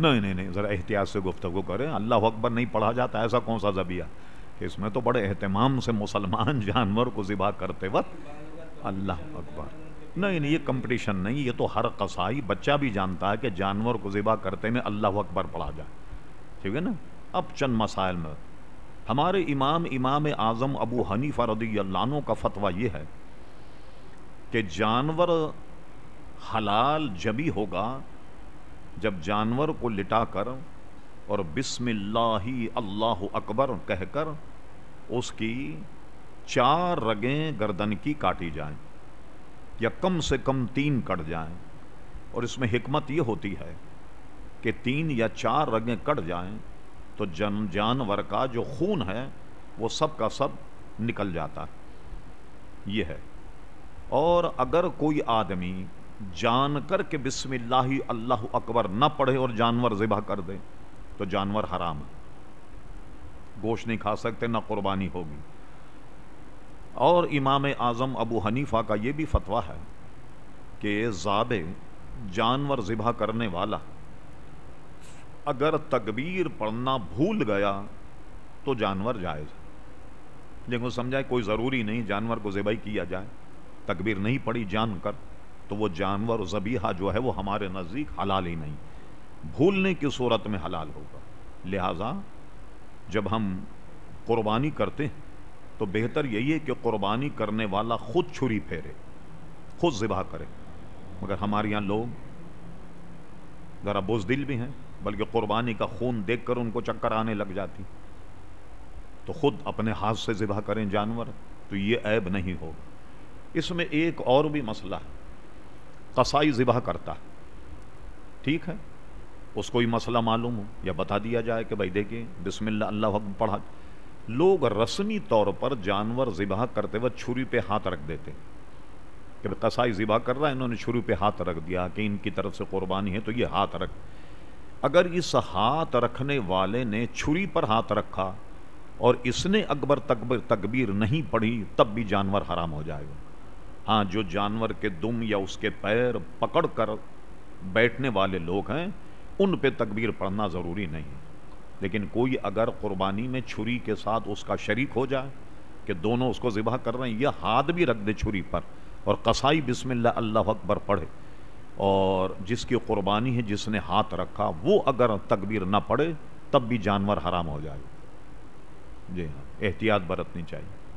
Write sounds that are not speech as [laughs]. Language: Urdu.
نہیں نہیں نہیں، ذرا احتیاط سے گفتگو کریں۔ اللہ اکبر نہیں پڑھا جاتا ایسا کون سا ذبیہ اس میں تو بڑے اہتمام سے مسلمان [laughs] جانور کو ذبح کرتے وقت اللہ اکبر۔ نہیں نہیں، یہ کمپٹیشن نہیں، یہ تو ہر قصائی بچہ بھی جانتا ہے کہ جانور کو ذبح کرتے میں اللہ اکبر پڑھا جائے۔ ٹھیک ہے نا؟ اب چند مسائل میں۔ ہمارے امام امام اعظم ابو حنیفہ رضی اللہ عنہ کا فتویٰ یہ ہے کہ جانور حلال جبھی ہوگا جب جانور کو لٹا کر اور بسم اللہ اللہ اکبر کہہ کر اس کی چار رگیں گردن کی کاٹی جائیں یا کم سے کم تین کٹ جائیں اور اس میں حکمت یہ ہوتی ہے کہ تین یا چار رگیں کٹ جائیں تو جن جانور کا جو خون ہے وہ سب کا سب نکل جاتا ہے۔ یہ ہے۔ اور اگر کوئی آدمی جان کر کے بسم اللہ اللہ اکبر نہ پڑھے اور جانور ذبح کر دے، تو جانور حرام ہے۔ گوشت نہیں کھا سکتے، نہ قربانی ہوگی۔ اور امام اعظم ابو حنیفہ کا یہ بھی فتویٰ ہے کہ ذابے جانور ذبح کرنے والا اگر تکبیر پڑھنا بھول گیا تو جانور جائز لیکن سمجھائے کوئی ضروری نہیں جانور کو ذبح کیا جائے، تکبیر نہیں پڑی جان کر۔ تو وہ جانور ذبیحہ جو ہے وہ ہمارے نزدیک حلال ہی نہیں۔ بھولنے کی صورت میں حلال ہوگا۔ لہٰذا جب ہم قربانی کرتے ہیں تو بہتر یہی ہے کہ قربانی کرنے والا خود چھری پھیرے، خود ذبح کرے۔ مگر ہمارے یہاں لوگ ذرا بزدل بھی ہیں، بلکہ قربانی کا خون دیکھ کر ان کو چکر آنے لگ جاتی۔ تو خود اپنے ہاتھ سے ذبح کریں جانور، تو یہ عیب نہیں ہوگا۔ اس میں ایک اور بھی مسئلہ ہے۔ قصائی ذبح کرتا۔ ہے ٹھیک ہے؟ اس کو ہی مسئلہ معلوم ہو یا بتا دیا جائے کہ بھائی دیکھیں، بسم اللہ اللہ حکم پڑھا۔ لوگ رسمی طور پر جانور ذبح کرتے وقت چھری پہ ہاتھ رکھ دیتے۔ کہ قصائی ذبح کر رہا ہے، انہوں نے چھری پہ ہاتھ رکھ دیا کہ ان کی طرف سے قربانی ہے تو یہ ہاتھ رکھ۔ اگر اس ہاتھ رکھنے والے نے چھری پر ہاتھ رکھا اور اس نے اکبر تکبر تکبیر نہیں پڑھی، تب بھی جانور حرام ہو جائے گا۔ ہاں جو جانور کے دم یا اس کے پیر پکڑ کر بیٹھنے والے لوگ ہیں، ان پہ تکبیر پڑھنا ضروری نہیں۔ لیکن کوئی اگر قربانی میں چھری کے ساتھ اس کا شریک ہو جائے کہ دونوں اس کو ذبح کر رہے ہیں، یہ ہاتھ بھی رکھ دے چھری پر اور قصائی بسم اللہ اللہ اکبر پڑھے۔ اور جس کی قربانی ہے، جس نے ہاتھ رکھا، وہ اگر تکبیر نہ پڑھے، تب بھی جانور حرام ہو جائے۔ جی ہاں احتیاط برتنی چاہیے۔